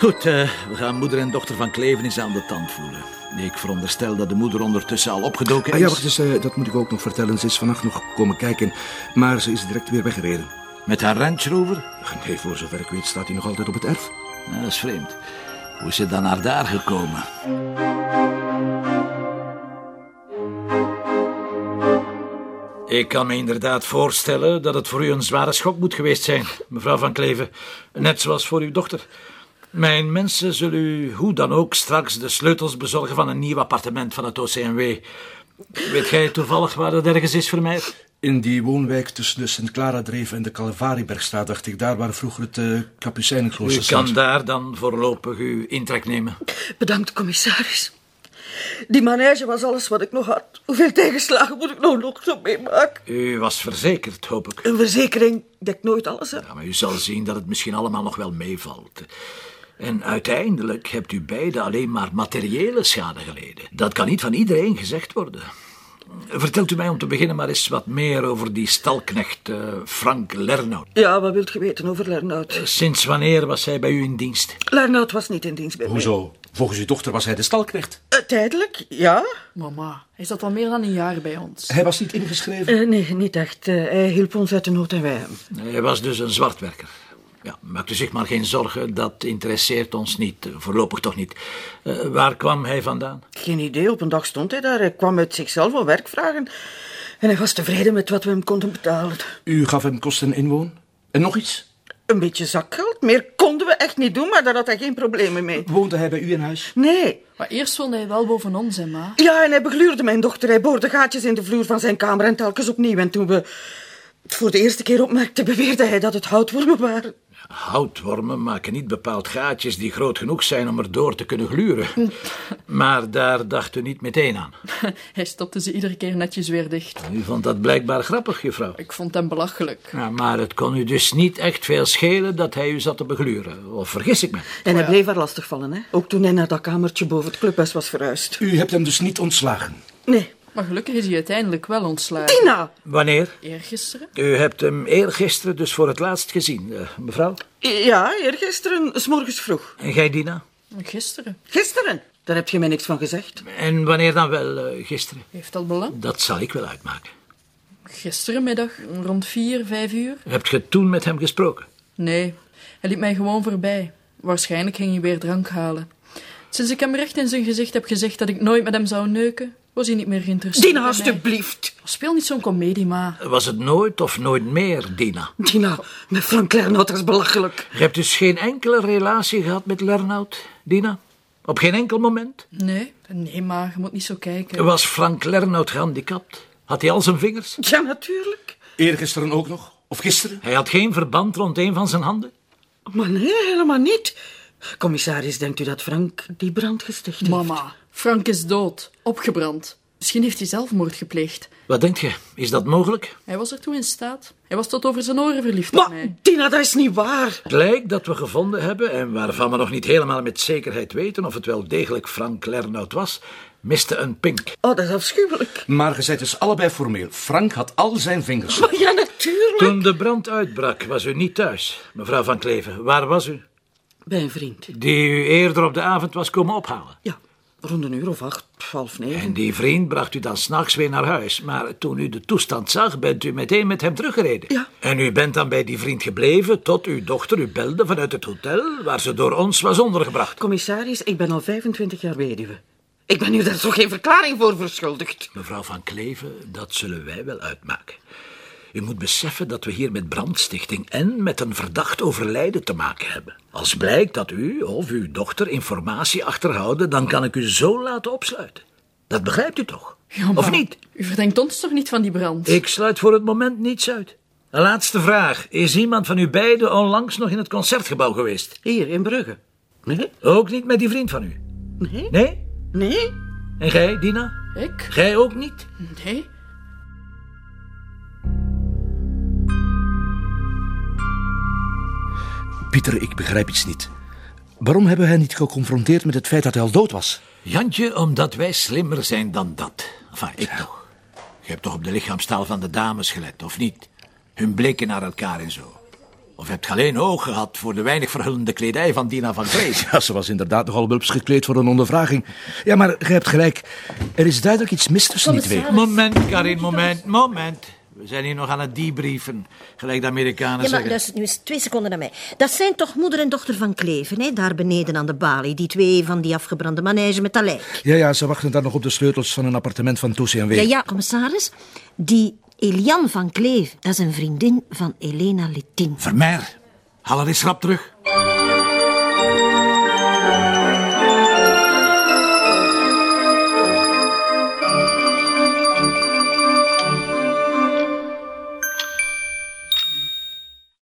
Goed, eh, we gaan moeder en dochter van Kleven eens aan de tand voelen. Ik veronderstel dat de moeder ondertussen al opgedoken is. Ah, ja, wacht eens, eh, dat moet ik ook nog vertellen. Ze is vannacht nog komen kijken, maar ze is direct weer weggereden. Met haar Range Rover? Nee, voor zover ik weet staat hij nog altijd op het erf. Nou, dat is vreemd. Hoe is ze dan naar daar gekomen? Ik kan me inderdaad voorstellen dat het voor u een zware schok moet geweest zijn, mevrouw Van Kleven. Net zoals voor uw dochter. Mijn mensen zullen u hoe dan ook straks de sleutels bezorgen van een nieuw appartement van het OCMW. Weet jij toevallig waar dat ergens is voor mij? In die woonwijk tussen de Sint-Clara-dreef en de Calvarieberg staat, dacht ik. Daar waar vroeger het uh, Kapucijnenklooster U kan daar dan voorlopig uw intrek nemen. Bedankt, commissaris. Die manege was alles wat ik nog had. Hoeveel tegenslagen moet ik nou nog zo meemaken? U was verzekerd, hoop ik. Een verzekering dekt nooit alles, hè? Ja, maar u zal zien dat het misschien allemaal nog wel meevalt. En uiteindelijk hebt u beiden alleen maar materiële schade geleden. Dat kan niet van iedereen gezegd worden. Vertelt u mij om te beginnen maar eens wat meer over die stalknecht uh, Frank Lernout. Ja, wat wilt u weten over Lernout? Sinds wanneer was hij bij u in dienst? Lernout was niet in dienst bij Hoezo? mij. Volgens uw dochter was hij de stalknecht. Uh, tijdelijk, ja. Mama, hij zat al meer dan een jaar bij ons. Hij was niet ingeschreven? Uh, nee, niet echt. hij hielp ons uit de nood en wij hem. Hij was dus een zwartwerker. Ja, maakt u zich maar geen zorgen, dat interesseert ons niet, voorlopig toch niet. Uh, waar kwam hij vandaan? Geen idee, op een dag stond hij daar. Hij kwam uit zichzelf om werk vragen. En hij was tevreden met wat we hem konden betalen. U gaf hem kosten inwoon? En nog iets? Een beetje zakgeld. Meer konden we echt niet doen, maar daar had hij geen problemen mee. Woonde hij bij u in huis? Nee. Maar eerst woonde hij wel boven ons, hè, ma? Ja, en hij begluurde mijn dochter. Hij boorde gaatjes in de vloer van zijn kamer en telkens opnieuw. En toen we het voor de eerste keer opmerkten, beweerde hij dat het houtwormen waren. Houtwormen maken niet bepaald gaatjes die groot genoeg zijn om er door te kunnen gluren. Maar daar dacht u niet meteen aan. Hij stopte ze iedere keer netjes weer dicht. U vond dat blijkbaar grappig, juffrouw. Ik vond hem belachelijk. Ja, maar het kon u dus niet echt veel schelen dat hij u zat te begluren. Of vergis ik me? En hij bleef er lastig vallen, hè? Ook toen hij naar dat kamertje boven het clubhuis was verhuisd. U hebt hem dus niet ontslagen? Nee. Maar gelukkig is hij uiteindelijk wel ontslagen. Tina! Wanneer? Eergisteren. U hebt hem eergisteren dus voor het laatst gezien, uh, mevrouw? Ja, eergisteren, s morgens vroeg. En jij, Dina? Gisteren. Gisteren? Daar heb je mij niks van gezegd. En wanneer dan wel, uh, gisteren? Heeft dat belang? Dat zal ik wel uitmaken. Gisterenmiddag, rond vier, vijf uur. Hebt je toen met hem gesproken? Nee, hij liep mij gewoon voorbij. Waarschijnlijk ging hij weer drank halen. Sinds ik hem recht in zijn gezicht heb gezegd dat ik nooit met hem zou neuken, was hij niet meer geïnteresseerd. Dina, alstublieft. Speel niet zo'n komedie, ma. Was het nooit of nooit meer, Dina? Dina, met Frank Lernout, is belachelijk. Je hebt dus geen enkele relatie gehad met Lernout, Dina? Op geen enkel moment? Nee, nee, ma, je moet niet zo kijken. Was Frank Lernout gehandicapt? Had hij al zijn vingers? Ja, natuurlijk. Eergisteren ook nog? Of gisteren? Hij had geen verband rond een van zijn handen? Maar nee, helemaal niet. Commissaris, denkt u dat Frank die brand gesticht heeft? Mama, Frank is dood. Opgebrand. Misschien heeft hij zelfmoord gepleegd. Wat denkt je? Is dat mogelijk? Hij was er toe in staat. Hij was tot over zijn oren verliefd maar, op mij. Tina, dat is niet waar. Het lijk dat we gevonden hebben, en waarvan we nog niet helemaal met zekerheid weten of het wel degelijk Frank Lernout was, miste een pink. Oh, dat is afschuwelijk. Maar je zei dus allebei formeel. Frank had al zijn vingers. Maar ja, natuurlijk. Toen de brand uitbrak, was u niet thuis, mevrouw Van Kleven. Waar was u? Bij een vriend. Die u eerder op de avond was komen ophalen? Ja, rond een uur of acht, half negen. En die vriend bracht u dan s'nachts weer naar huis. Maar toen u de toestand zag, bent u meteen met hem teruggereden. Ja. En u bent dan bij die vriend gebleven tot uw dochter u belde vanuit het hotel waar ze door ons was ondergebracht. Commissaris, ik ben al 25 jaar weduwe. Ik ben u daar toch geen verklaring voor verschuldigd? Mevrouw Van Kleven, dat zullen wij wel uitmaken. U moet beseffen dat we hier met brandstichting en met een verdacht overlijden te maken hebben. Als blijkt dat u of uw dochter informatie achterhouden, dan kan ik u zo laten opsluiten. Dat begrijpt u toch? Ja, of niet? U verdenkt ons toch niet van die brand? Ik sluit voor het moment niets uit. Een laatste vraag. Is iemand van u beiden onlangs nog in het concertgebouw geweest? Hier, in Brugge. Nee? Ook niet met die vriend van u? Nee? Nee? Nee? En jij, Dina? Ik? Gij ook niet? Nee. Pieter, ik begrijp iets niet. Waarom hebben we hen niet geconfronteerd met het feit dat hij al dood was? Jantje, omdat wij slimmer zijn dan dat. Enfin, ik toch. Je hebt toch op de lichaamstaal van de dames gelet, of niet? Hun blikken naar elkaar en zo. Of hebt je alleen oog gehad voor de weinig verhullende kledij van Dina van Kleef? Ja, ze was inderdaad nogal wulps gekleed voor een ondervraging. Ja, maar je hebt gelijk. Er is duidelijk iets mis tussen die twee. Moment, Karin, moment, moment. We zijn hier nog aan het debriefen, gelijk de Amerikanen Ja, maar zeggen. luister nu eens twee seconden naar mij. Dat zijn toch moeder en dochter van Kleven, hè? daar beneden aan de balie. Die twee van die afgebrande manege met dat lijk. Ja, ja, ze wachten daar nog op de sleutels van een appartement van Toesie en Weer. Ja, ja, commissaris. Die Elian van Kleef, dat is een vriendin van Elena Littin. Vermeer, haal haar eens rap terug.